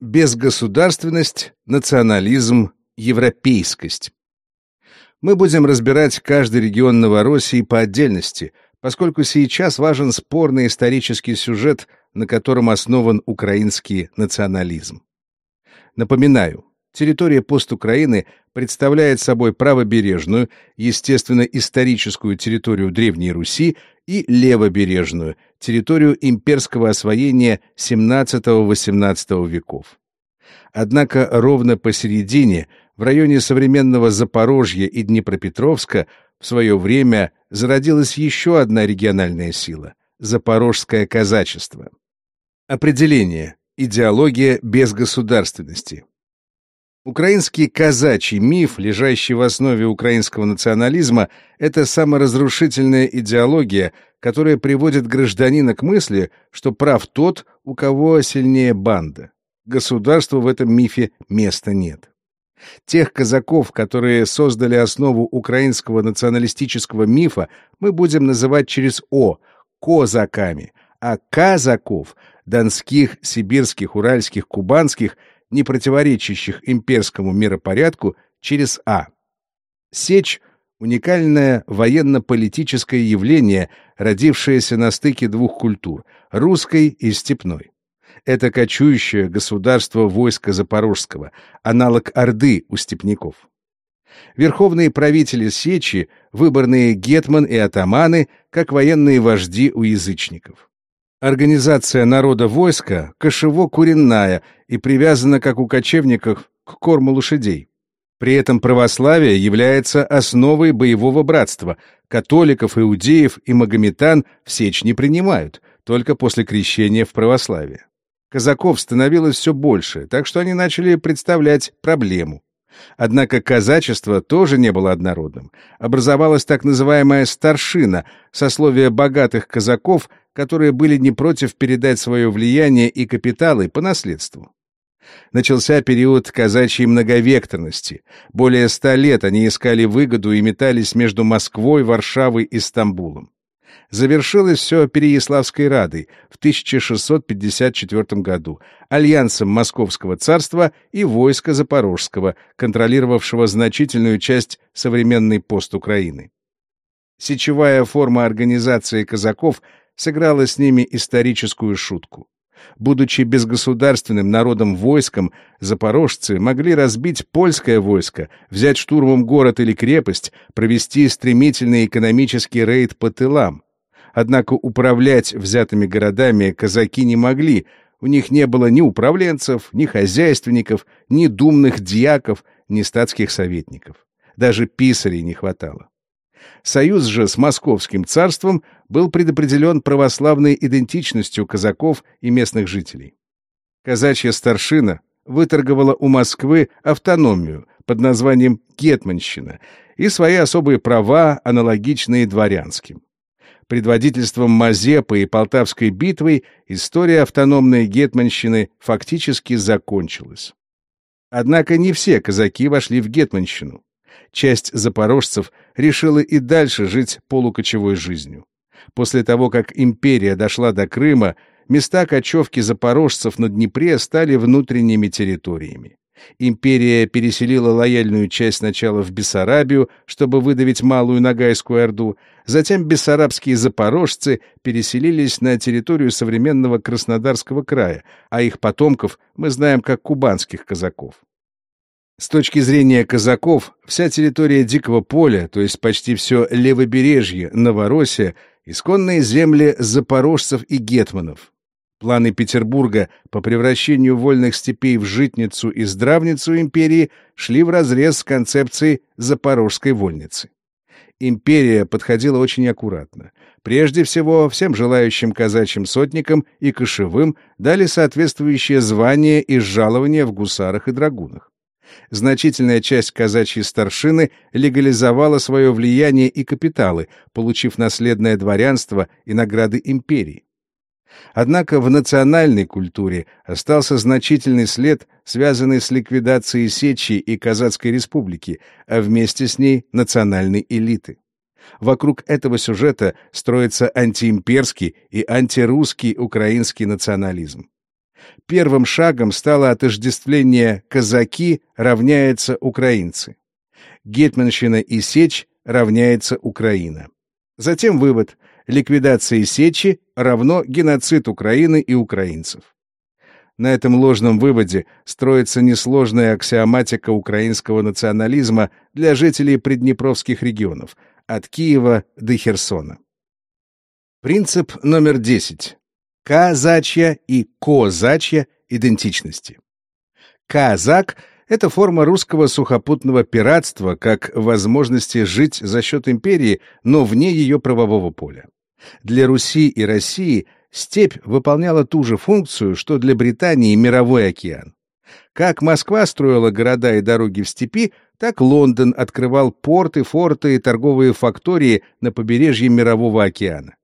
Безгосударственность, национализм, европейскость. Мы будем разбирать каждый регион Новороссии по отдельности, поскольку сейчас важен спорный исторический сюжет, на котором основан украинский национализм. Напоминаю, территория постукраины представляет собой правобережную, естественно, историческую территорию Древней Руси и левобережную, территорию имперского освоения XVII-XVIII веков. Однако ровно посередине, в районе современного Запорожья и Днепропетровска, в свое время зародилась еще одна региональная сила — запорожское казачество. Определение. Идеология безгосударственности. Украинский казачий миф, лежащий в основе украинского национализма, это саморазрушительная идеология, которая приводит гражданина к мысли, что прав тот, у кого сильнее банда. Государству в этом мифе места нет. Тех казаков, которые создали основу украинского националистического мифа, мы будем называть через «о» — козаками, а казаков — донских, сибирских, уральских, кубанских — не противоречащих имперскому миропорядку, через А. Сечь — уникальное военно-политическое явление, родившееся на стыке двух культур — русской и степной. Это кочующее государство войска Запорожского, аналог Орды у степняков. Верховные правители Сечи, выборные гетман и атаманы, как военные вожди у язычников. Организация народа войска кошево-куренная и привязана, как у кочевников, к корму лошадей. При этом православие является основой боевого братства. Католиков, иудеев и магометан в сечь не принимают, только после крещения в православие. Казаков становилось все больше, так что они начали представлять проблему. Однако казачество тоже не было однородным. Образовалась так называемая старшина, сословие богатых казаков, которые были не против передать свое влияние и капиталы по наследству. Начался период казачьей многовекторности. Более ста лет они искали выгоду и метались между Москвой, Варшавой и Стамбулом. Завершилось все Переяславской Радой в 1654 году, альянсом Московского царства и войска Запорожского, контролировавшего значительную часть современной пост Украины. Сечевая форма организации казаков сыграла с ними историческую шутку. Будучи безгосударственным народом-войском, запорожцы могли разбить польское войско, взять штурмом город или крепость, провести стремительный экономический рейд по тылам. Однако управлять взятыми городами казаки не могли, у них не было ни управленцев, ни хозяйственников, ни думных дьяков, ни статских советников. Даже писарей не хватало. Союз же с Московским царством был предопределен православной идентичностью казаков и местных жителей. Казачья старшина выторговала у Москвы автономию под названием Гетманщина и свои особые права, аналогичные дворянским. Предводительством Мазепы и Полтавской битвой история автономной Гетманщины фактически закончилась. Однако не все казаки вошли в Гетманщину часть запорожцев решила и дальше жить полукочевой жизнью. После того, как империя дошла до Крыма, места кочевки запорожцев на Днепре стали внутренними территориями. Империя переселила лояльную часть сначала в Бессарабию, чтобы выдавить Малую Ногайскую Орду, затем бессарабские запорожцы переселились на территорию современного Краснодарского края, а их потомков мы знаем как кубанских казаков. С точки зрения казаков, вся территория Дикого поля, то есть почти все левобережье Новороссия, исконные земли запорожцев и гетманов. Планы Петербурга по превращению вольных степей в житницу и здравницу империи шли вразрез с концепцией запорожской вольницы. Империя подходила очень аккуратно. Прежде всего, всем желающим казачьим сотникам и кошевым дали соответствующее звание и жалование в гусарах и драгунах значительная часть казачьей старшины легализовала свое влияние и капиталы, получив наследное дворянство и награды империи. Однако в национальной культуре остался значительный след, связанный с ликвидацией Сечи и Казацкой республики, а вместе с ней национальной элиты. Вокруг этого сюжета строится антиимперский и антирусский украинский национализм. Первым шагом стало отождествление «казаки» равняется «украинцы». Гетманщина и Сечь равняется Украина. Затем вывод ликвидация Сечи равно геноцид Украины и украинцев. На этом ложном выводе строится несложная аксиоматика украинского национализма для жителей приднепровских регионов, от Киева до Херсона. Принцип номер 10. Казачья и козачья идентичности. Казак — это форма русского сухопутного пиратства как возможности жить за счет империи, но вне ее правового поля. Для Руси и России степь выполняла ту же функцию, что для Британии мировой океан. Как Москва строила города и дороги в степи, так Лондон открывал порты, форты и торговые фактории на побережье Мирового океана.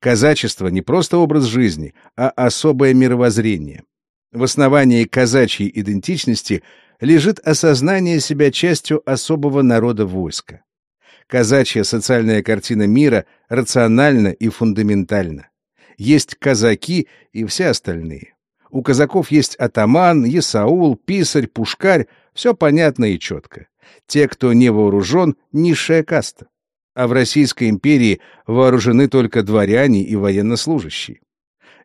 Казачество не просто образ жизни, а особое мировоззрение. В основании казачьей идентичности лежит осознание себя частью особого народа войска. Казачья социальная картина мира рациональна и фундаментальна. Есть казаки и все остальные. У казаков есть атаман, есаул, писарь, пушкарь, все понятно и четко. Те, кто не вооружен, низшая каста. А в Российской империи вооружены только дворяне и военнослужащие.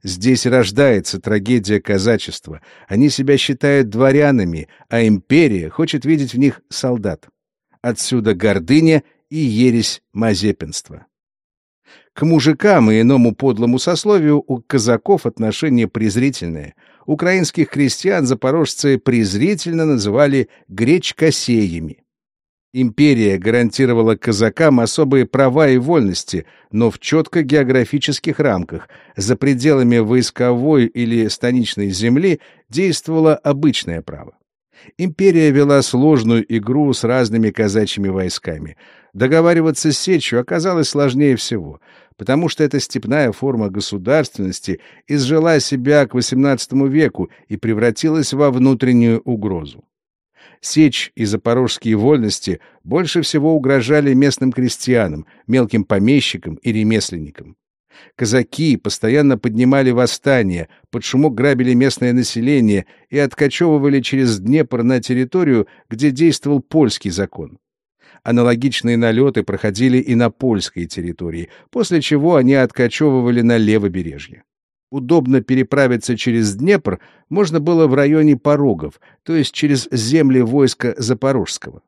Здесь рождается трагедия казачества. Они себя считают дворянами, а империя хочет видеть в них солдат. Отсюда гордыня и ересь мазепинства. К мужикам и иному подлому сословию у казаков отношение презрительное. Украинских крестьян запорожцы презрительно называли гречкосеями. Империя гарантировала казакам особые права и вольности, но в четко географических рамках. За пределами войсковой или станичной земли действовало обычное право. Империя вела сложную игру с разными казачьими войсками. Договариваться с Сечью оказалось сложнее всего, потому что эта степная форма государственности изжила себя к XVIII веку и превратилась во внутреннюю угрозу. Сечь и запорожские вольности больше всего угрожали местным крестьянам, мелким помещикам и ремесленникам. Казаки постоянно поднимали восстания, под шумок грабили местное население и откачевывали через Днепр на территорию, где действовал польский закон. Аналогичные налеты проходили и на польской территории, после чего они откачевывали на левобережье. Удобно переправиться через Днепр можно было в районе Порогов, то есть через земли войска Запорожского.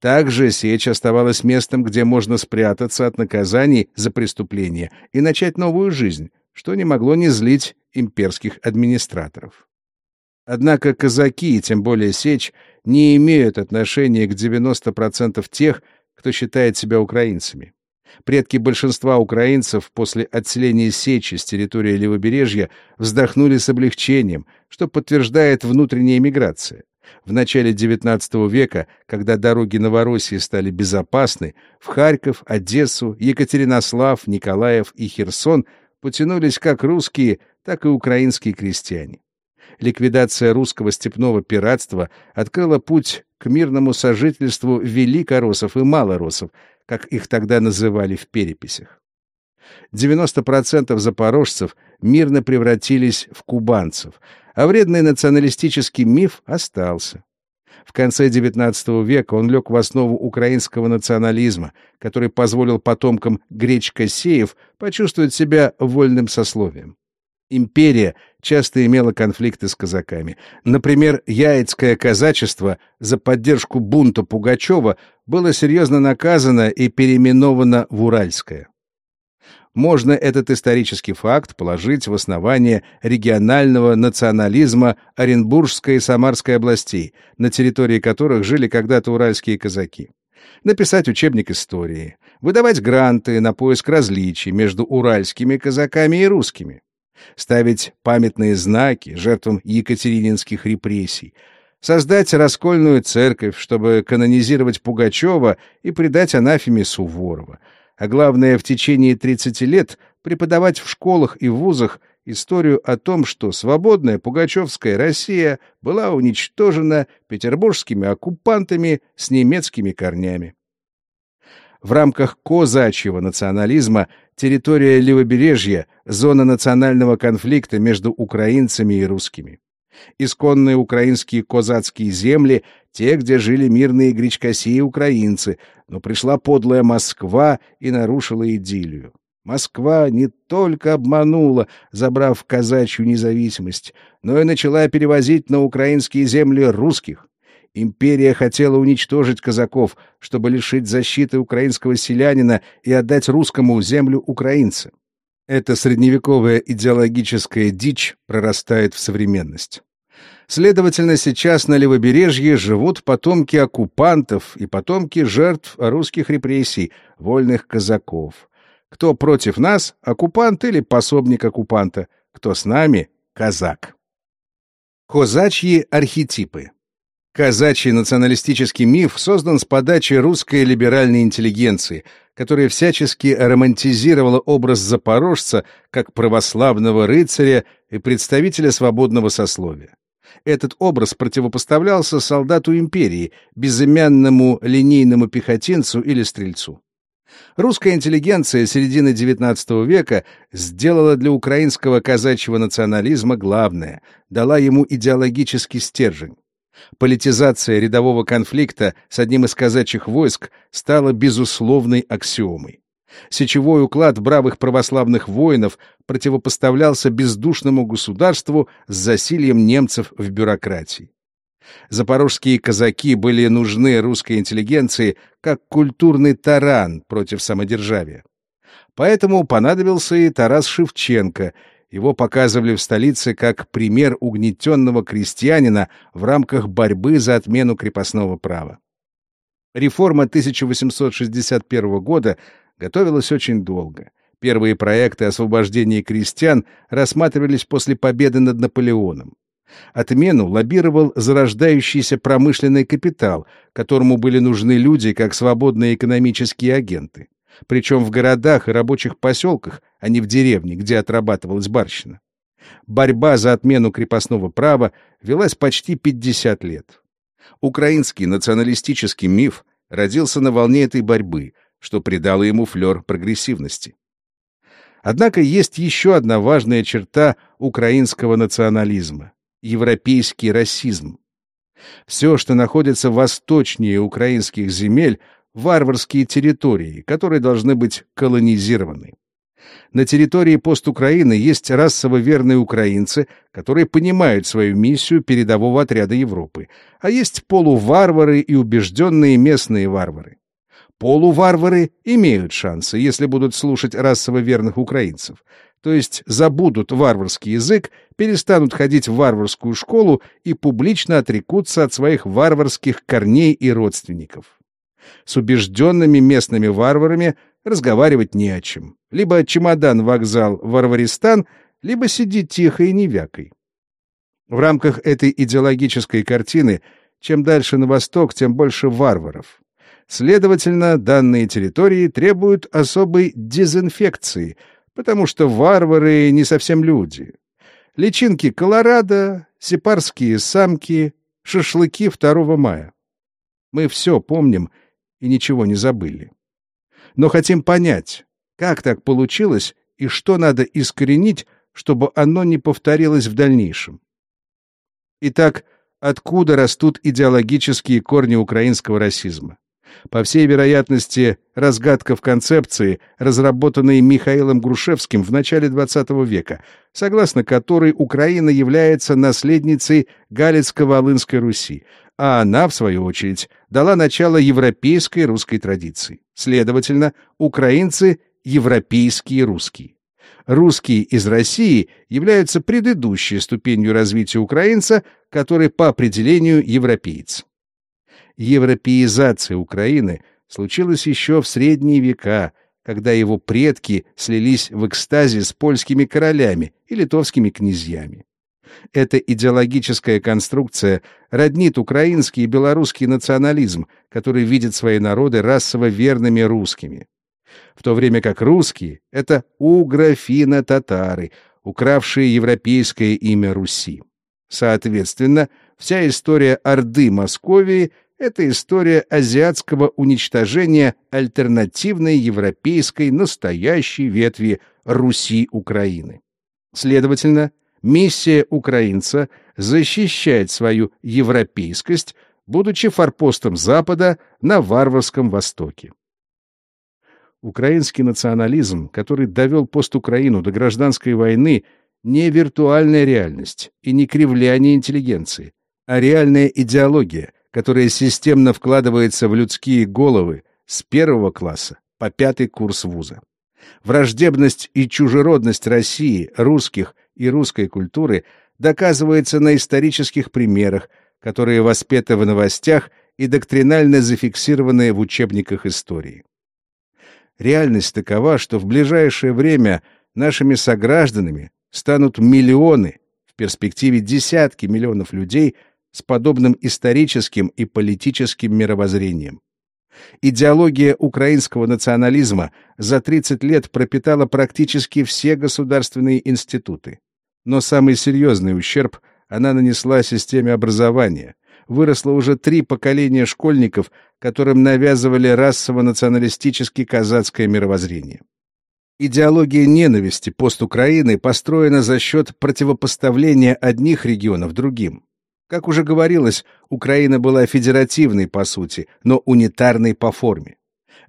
Также Сечь оставалась местом, где можно спрятаться от наказаний за преступления и начать новую жизнь, что не могло не злить имперских администраторов. Однако казаки, и тем более Сечь, не имеют отношения к 90% тех, кто считает себя украинцами. Предки большинства украинцев после отселения Сечи с территории Левобережья вздохнули с облегчением, что подтверждает внутренняя миграция. В начале XIX века, когда дороги Новороссии стали безопасны, в Харьков, Одессу, Екатеринослав, Николаев и Херсон потянулись как русские, так и украинские крестьяне. Ликвидация русского степного пиратства открыла путь к мирному сожительству великоросов и малоросов, как их тогда называли в переписях. 90% запорожцев мирно превратились в кубанцев, а вредный националистический миф остался. В конце XIX века он лег в основу украинского национализма, который позволил потомкам гречкосеев почувствовать себя вольным сословием. Империя часто имела конфликты с казаками. Например, яицкое казачество за поддержку бунта Пугачева было серьезно наказано и переименовано в Уральское можно этот исторический факт положить в основание регионального национализма Оренбургской и Самарской областей, на территории которых жили когда-то уральские казаки. Написать учебник истории, выдавать гранты на поиск различий между уральскими казаками и русскими, ставить памятные знаки жертвам екатерининских репрессий, создать раскольную церковь, чтобы канонизировать Пугачева и предать анафеме Суворова — а главное, в течение 30 лет преподавать в школах и вузах историю о том, что свободная пугачевская Россия была уничтожена петербургскими оккупантами с немецкими корнями. В рамках козачьего национализма территория левобережья — зона национального конфликта между украинцами и русскими. Исконные украинские козацкие земли — те, где жили мирные гречкоси и украинцы, но пришла подлая Москва и нарушила идиллию. Москва не только обманула, забрав казачью независимость, но и начала перевозить на украинские земли русских. Империя хотела уничтожить казаков, чтобы лишить защиты украинского селянина и отдать русскому землю украинца. Эта средневековая идеологическая дичь прорастает в современность. Следовательно, сейчас на левобережье живут потомки оккупантов и потомки жертв русских репрессий, вольных казаков. Кто против нас — оккупант или пособник оккупанта, кто с нами — казак. Козачьи архетипы Казачий националистический миф создан с подачи русской либеральной интеллигенции, которая всячески романтизировала образ запорожца как православного рыцаря и представителя свободного сословия. Этот образ противопоставлялся солдату империи, безымянному линейному пехотинцу или стрельцу. Русская интеллигенция середины XIX века сделала для украинского казачьего национализма главное, дала ему идеологический стержень. Политизация рядового конфликта с одним из казачьих войск стала безусловной аксиомой. Сечевой уклад бравых православных воинов противопоставлялся бездушному государству с засильем немцев в бюрократии. Запорожские казаки были нужны русской интеллигенции как культурный таран против самодержавия. Поэтому понадобился и Тарас Шевченко — его показывали в столице как пример угнетенного крестьянина в рамках борьбы за отмену крепостного права. Реформа 1861 года готовилась очень долго. Первые проекты освобождения крестьян рассматривались после победы над Наполеоном. Отмену лоббировал зарождающийся промышленный капитал, которому были нужны люди как свободные экономические агенты причем в городах и рабочих поселках, а не в деревне, где отрабатывалась барщина. Борьба за отмену крепостного права велась почти 50 лет. Украинский националистический миф родился на волне этой борьбы, что придало ему флер прогрессивности. Однако есть еще одна важная черта украинского национализма — европейский расизм. Все, что находится восточнее украинских земель, варварские территории, которые должны быть колонизированы. На территории постукраины есть расово верные украинцы, которые понимают свою миссию передового отряда Европы, а есть полуварвары и убежденные местные варвары. Полуварвары имеют шансы, если будут слушать расово верных украинцев, то есть забудут варварский язык, перестанут ходить в варварскую школу и публично отрекутся от своих варварских корней и родственников. С убежденными местными варварами разговаривать не о чем. Либо чемодан-вокзал Варваристан, либо сиди тихо и не вякой. В рамках этой идеологической картины чем дальше на восток, тем больше варваров. Следовательно, данные территории требуют особой дезинфекции, потому что варвары не совсем люди. Личинки Колорадо, сепарские самки, шашлыки 2 мая. Мы все помним и ничего не забыли. Но хотим понять, как так получилось и что надо искоренить, чтобы оно не повторилось в дальнейшем. Итак, откуда растут идеологические корни украинского расизма? По всей вероятности, разгадка в концепции, разработанной Михаилом Грушевским в начале XX века, согласно которой Украина является наследницей Галицко-Волынской Руси, а она, в свою очередь, дала начало европейской русской традиции. Следовательно, украинцы — европейские русские. Русские из России являются предыдущей ступенью развития украинца, который по определению европеец. Европеизация Украины случилась еще в средние века, когда его предки слились в экстазе с польскими королями и литовскими князьями. Эта идеологическая конструкция роднит украинский и белорусский национализм, который видит свои народы расово верными русскими. В то время как русские — это угрофино-татары, укравшие европейское имя Руси. Соответственно, вся история Орды Московии — это история азиатского уничтожения альтернативной европейской настоящей ветви Руси Украины. Следовательно, миссия украинца — защищать свою европейскость, будучи форпостом Запада на варварском Востоке. Украинский национализм, который довел постукраину до гражданской войны, не виртуальная реальность и не кривляние интеллигенции, а реальная идеология — которая системно вкладывается в людские головы с первого класса по пятый курс вуза. Враждебность и чужеродность России, русских и русской культуры доказывается на исторических примерах, которые воспеты в новостях и доктринально зафиксированы в учебниках истории. Реальность такова, что в ближайшее время нашими согражданами станут миллионы, в перспективе десятки миллионов людей – с подобным историческим и политическим мировоззрением. Идеология украинского национализма за 30 лет пропитала практически все государственные институты. Но самый серьезный ущерб она нанесла системе образования. Выросло уже три поколения школьников, которым навязывали расово-националистически казацкое мировоззрение. Идеология ненависти пост-Украины построена за счет противопоставления одних регионов другим. Как уже говорилось, Украина была федеративной по сути, но унитарной по форме.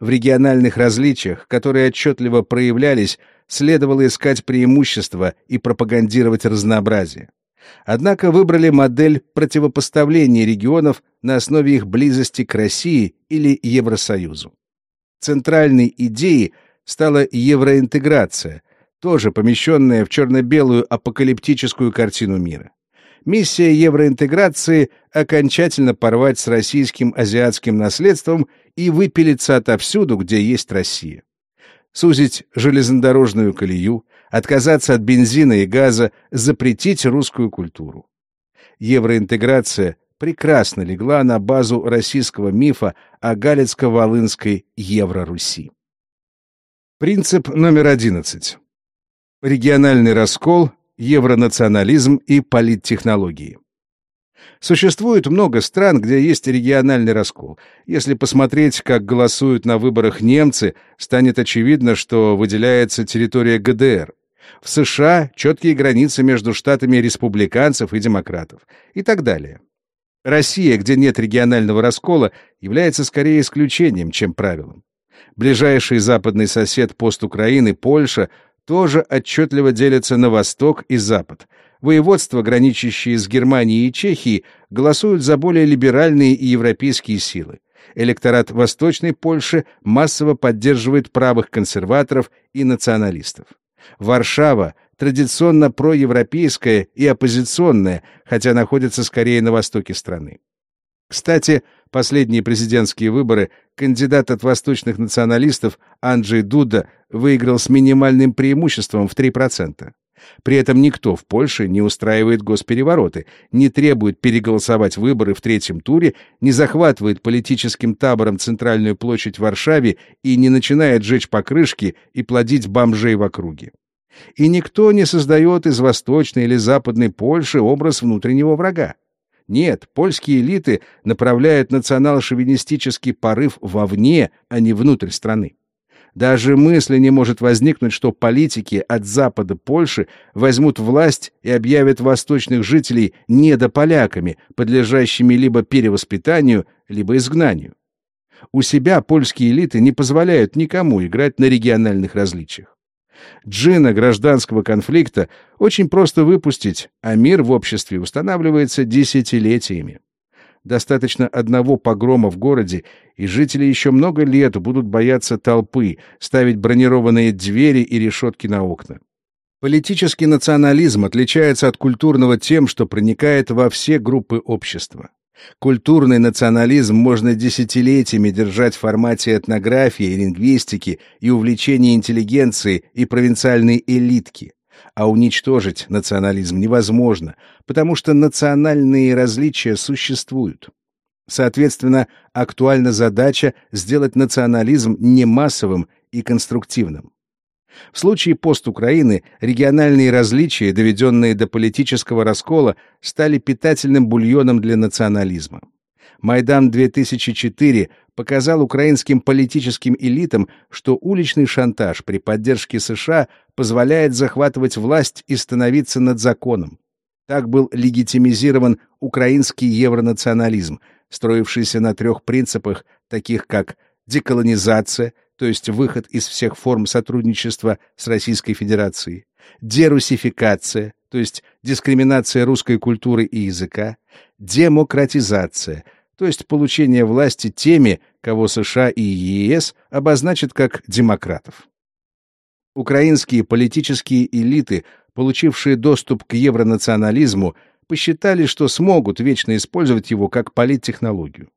В региональных различиях, которые отчетливо проявлялись, следовало искать преимущества и пропагандировать разнообразие. Однако выбрали модель противопоставления регионов на основе их близости к России или Евросоюзу. Центральной идеей стала евроинтеграция, тоже помещенная в черно-белую апокалиптическую картину мира миссия евроинтеграции — окончательно порвать с российским азиатским наследством и выпилиться отовсюду, где есть Россия. Сузить железнодорожную колею, отказаться от бензина и газа, запретить русскую культуру. Евроинтеграция прекрасно легла на базу российского мифа о Галицко-Волынской Евроруси. Принцип номер одиннадцать. Региональный раскол евронационализм и политтехнологии. Существует много стран, где есть региональный раскол. Если посмотреть, как голосуют на выборах немцы, станет очевидно, что выделяется территория ГДР. В США четкие границы между штатами республиканцев и демократов и так далее. Россия, где нет регионального раскола, является скорее исключением, чем правилом. Ближайший западный сосед пост Украины, Польша, тоже отчетливо делятся на Восток и Запад. Воеводства, граничащие с Германией и Чехией, голосуют за более либеральные и европейские силы. Электорат Восточной Польши массово поддерживает правых консерваторов и националистов. Варшава традиционно проевропейская и оппозиционная, хотя находится скорее на востоке страны. Кстати, последние президентские выборы кандидат от восточных националистов Анджей Дуда выиграл с минимальным преимуществом в 3%. При этом никто в Польше не устраивает госперевороты, не требует переголосовать выборы в третьем туре, не захватывает политическим табором центральную площадь в Варшаве и не начинает жечь покрышки и плодить бомжей в округе. И никто не создает из восточной или западной Польши образ внутреннего врага. Нет, польские элиты направляют национал-шовинистический порыв вовне, а не внутрь страны. Даже мысли не может возникнуть, что политики от запада Польши возьмут власть и объявят восточных жителей недополяками, подлежащими либо перевоспитанию, либо изгнанию. У себя польские элиты не позволяют никому играть на региональных различиях. Джина гражданского конфликта очень просто выпустить, а мир в обществе устанавливается десятилетиями. Достаточно одного погрома в городе, и жители еще много лет будут бояться толпы, ставить бронированные двери и решетки на окна. Политический национализм отличается от культурного тем, что проникает во все группы общества. Культурный национализм можно десятилетиями держать в формате этнографии, лингвистики и увлечения интеллигенции и провинциальной элитки. А уничтожить национализм невозможно, потому что национальные различия существуют. Соответственно, актуальна задача сделать национализм не массовым и конструктивным. В случае пост-Украины региональные различия, доведенные до политического раскола, стали питательным бульоном для национализма. Майдан-2004 показал украинским политическим элитам, что уличный шантаж при поддержке США позволяет захватывать власть и становиться над законом. Так был легитимизирован украинский евронационализм, строившийся на трех принципах, таких как деколонизация, то есть выход из всех форм сотрудничества с Российской Федерацией, дерусификация, то есть дискриминация русской культуры и языка, демократизация, то есть получение власти теми, кого США и ЕС обозначат как демократов. Украинские политические элиты, получившие доступ к евронационализму, посчитали, что смогут вечно использовать его как политтехнологию.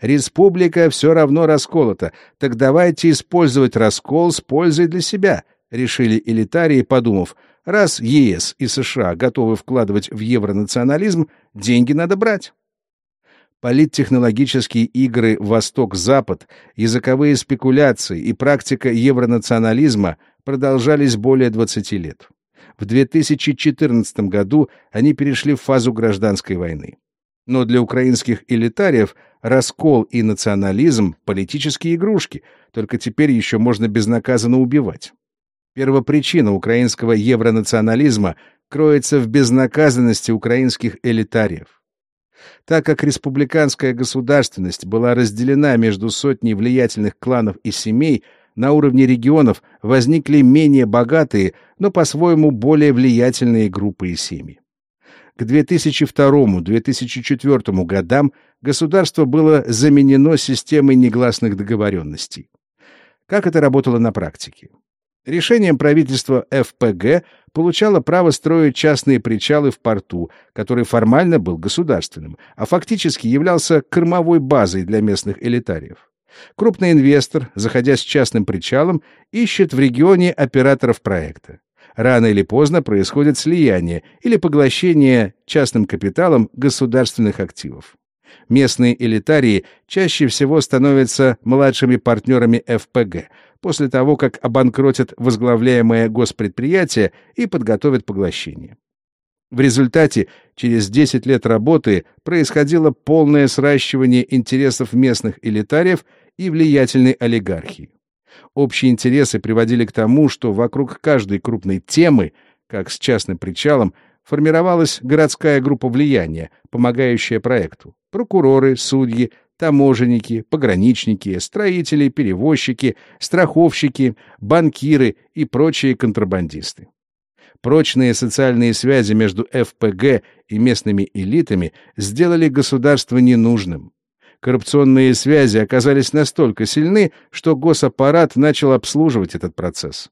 Республика все равно расколота, так давайте использовать раскол с пользой для себя, решили элитарии, подумав, раз ЕС и США готовы вкладывать в евронационализм, деньги надо брать. Политтехнологические игры «Восток-Запад», языковые спекуляции и практика евронационализма продолжались более 20 лет. В 2014 году они перешли в фазу гражданской войны. Но для украинских элитариев раскол и национализм — политические игрушки, только теперь еще можно безнаказанно убивать. Первопричина украинского евронационализма кроется в безнаказанности украинских элитариев. Так как республиканская государственность была разделена между сотней влиятельных кланов и семей, на уровне регионов возникли менее богатые, но по-своему более влиятельные группы и семьи. К 2002-2004 годам государство было заменено системой негласных договоренностей. Как это работало на практике? Решением правительства ФПГ получало право строить частные причалы в порту, который формально был государственным, а фактически являлся кормовой базой для местных элитариев. Крупный инвестор, заходя с частным причалом, ищет в регионе операторов проекта. Рано или поздно происходит слияние или поглощение частным капиталом государственных активов. Местные элитарии чаще всего становятся младшими партнерами ФПГ после того, как обанкротят возглавляемое госпредприятие и подготовят поглощение. В результате через 10 лет работы происходило полное сращивание интересов местных элитариев и влиятельной олигархии. Общие интересы приводили к тому, что вокруг каждой крупной темы, как с частным причалом, формировалась городская группа влияния, помогающая проекту. Прокуроры, судьи, таможенники, пограничники, строители, перевозчики, страховщики, банкиры и прочие контрабандисты. Прочные социальные связи между ФПГ и местными элитами сделали государство ненужным. Коррупционные связи оказались настолько сильны, что госаппарат начал обслуживать этот процесс.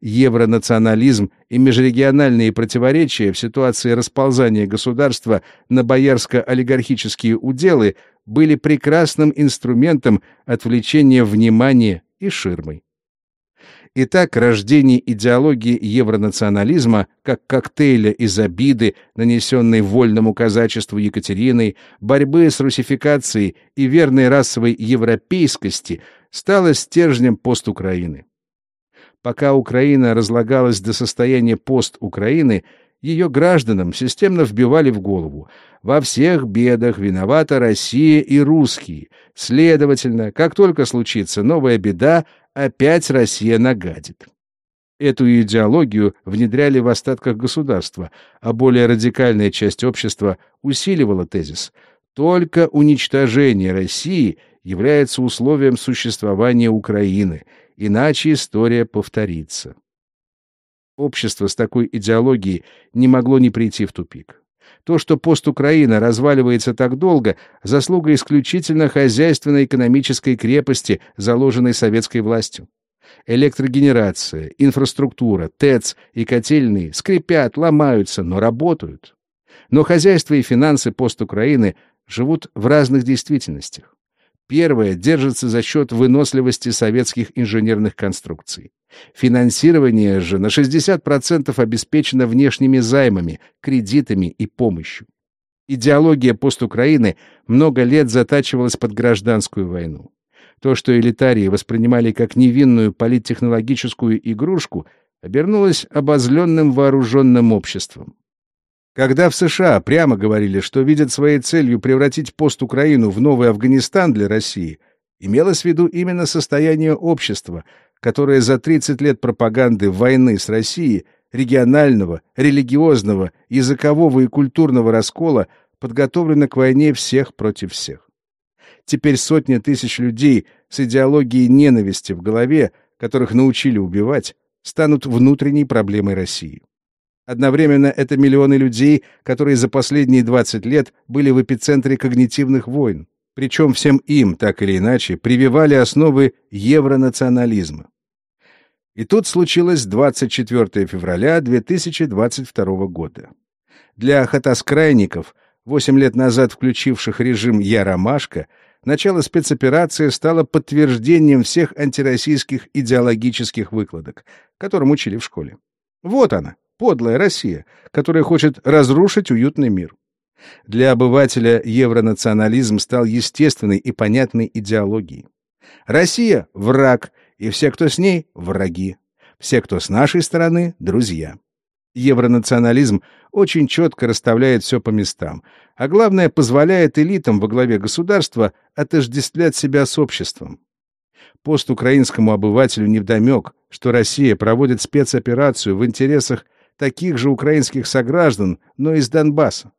Евронационализм и межрегиональные противоречия в ситуации расползания государства на боярско-олигархические уделы были прекрасным инструментом отвлечения внимания и ширмой. Итак, рождение идеологии евронационализма как коктейля из обиды, нанесенной вольному казачеству Екатериной, борьбы с русификацией и верной расовой европейскости стало стержнем пост-Украины. Пока Украина разлагалась до состояния пост-Украины, ее гражданам системно вбивали в голову. Во всех бедах виновата Россия и русские. Следовательно, как только случится новая беда, опять Россия нагадит. Эту идеологию внедряли в остатках государства, а более радикальная часть общества усиливала тезис «только уничтожение России является условием существования Украины, иначе история повторится». Общество с такой идеологией не могло не прийти в тупик. То, что пост Украина разваливается так долго, заслуга исключительно хозяйственно-экономической крепости, заложенной советской властью. Электрогенерация, инфраструктура, ТЭЦ и котельные скрипят, ломаются, но работают. Но хозяйство и финансы пост Украины живут в разных действительностях. Первое держится за счет выносливости советских инженерных конструкций. Финансирование же на 60% обеспечено внешними займами, кредитами и помощью. Идеология постукраины много лет затачивалась под гражданскую войну. То, что элитарии воспринимали как невинную политтехнологическую игрушку, обернулось обозленным вооруженным обществом. Когда в США прямо говорили, что видят своей целью превратить пост-Украину в новый Афганистан для России, имелось в виду именно состояние общества, которое за 30 лет пропаганды войны с Россией, регионального, религиозного, языкового и культурного раскола подготовлено к войне всех против всех. Теперь сотни тысяч людей с идеологией ненависти в голове, которых научили убивать, станут внутренней проблемой России. Одновременно это миллионы людей, которые за последние 20 лет были в эпицентре когнитивных войн. Причем всем им, так или иначе, прививали основы евронационализма. И тут случилось 24 февраля 2022 года. Для хатаскрайников, 8 лет назад включивших режим «Я ромашка», начало спецоперации стало подтверждением всех антироссийских идеологических выкладок, которым учили в школе. Вот она, Подлая Россия, которая хочет разрушить уютный мир. Для обывателя евронационализм стал естественной и понятной идеологией. Россия — враг, и все, кто с ней — враги. Все, кто с нашей стороны — друзья. Евронационализм очень четко расставляет все по местам, а главное, позволяет элитам во главе государства отождествлять себя с обществом. Постукраинскому обывателю невдомек, что Россия проводит спецоперацию в интересах таких же украинских сограждан, но из Донбасса.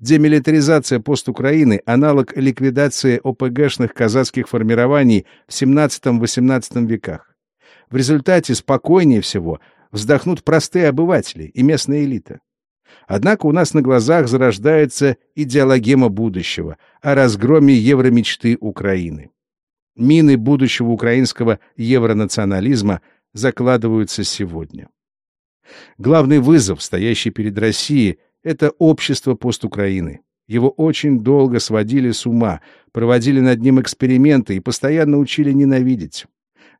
Демилитаризация постукраины — аналог ликвидации ОПГшных казацких формирований в XVII-XVIII веках. В результате спокойнее всего вздохнут простые обыватели и местная элита. Однако у нас на глазах зарождается идеологема будущего о разгроме евромечты Украины. Мины будущего украинского евронационализма закладываются сегодня. Главный вызов, стоящий перед Россией, это общество постукраины. Его очень долго сводили с ума, проводили над ним эксперименты и постоянно учили ненавидеть.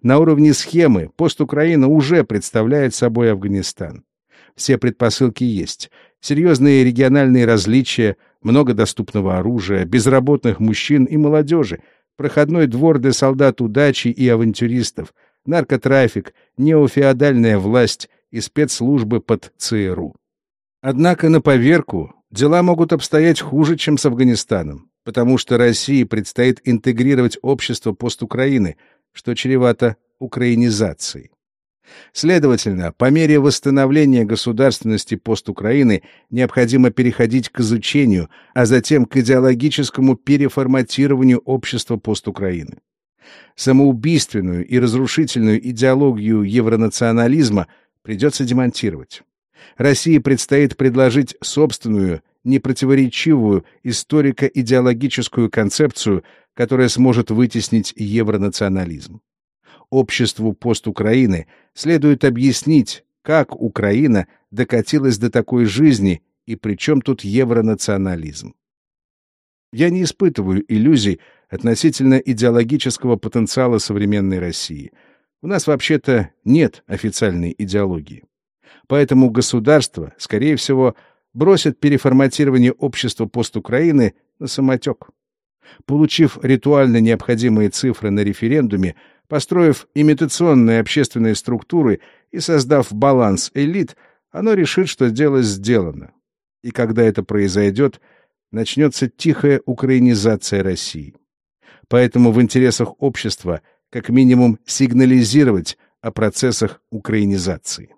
На уровне схемы постукраина уже представляет собой Афганистан. Все предпосылки есть. Серьезные региональные различия, много доступного оружия, безработных мужчин и молодежи, проходной двор для солдат удачи и авантюристов, наркотрафик, неофеодальная власть, и спецслужбы под ЦРУ. Однако на поверку дела могут обстоять хуже, чем с Афганистаном, потому что России предстоит интегрировать общество постукраины, что чревато украинизацией. Следовательно, по мере восстановления государственности постукраины необходимо переходить к изучению, а затем к идеологическому переформатированию общества постукраины. Самоубийственную и разрушительную идеологию евронационализма придется демонтировать. России предстоит предложить собственную, непротиворечивую историко-идеологическую концепцию, которая сможет вытеснить евронационализм. Обществу постукраины следует объяснить, как Украина докатилась до такой жизни и при чем тут евронационализм. Я не испытываю иллюзий относительно идеологического потенциала современной России — у нас вообще-то нет официальной идеологии. Поэтому государство, скорее всего, бросит переформатирование общества постукраины на самотек. Получив ритуально необходимые цифры на референдуме, построив имитационные общественные структуры и создав баланс элит, оно решит, что дело сделано. И когда это произойдет, начнется тихая украинизация России. Поэтому в интересах общества – как минимум сигнализировать о процессах украинизации.